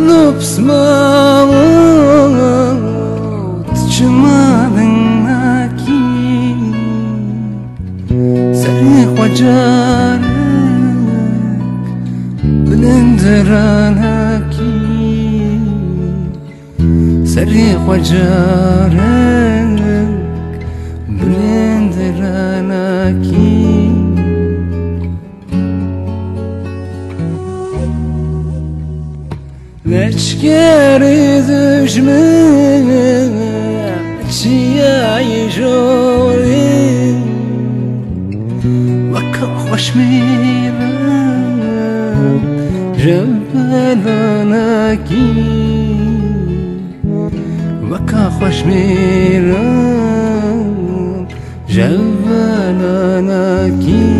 Lanıp smağıt çımadın naki. Seni hocarık bilindiranaki Seni hocarık bilindiranaki Leçkeri düşmüş Çiyayı jori Vaka hoş miran Jebelana ki Vaka hoş miran Jebelana ki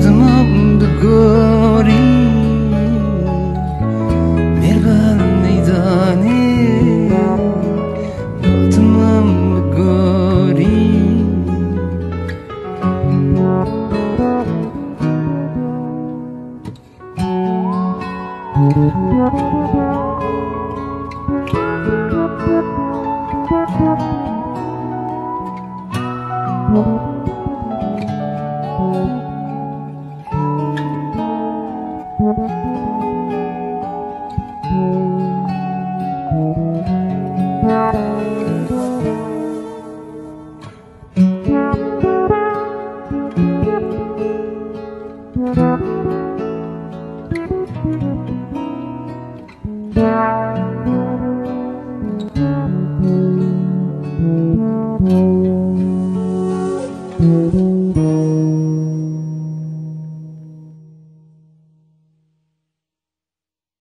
Rhythm of the glory Mirbar meydani Mm-hmm.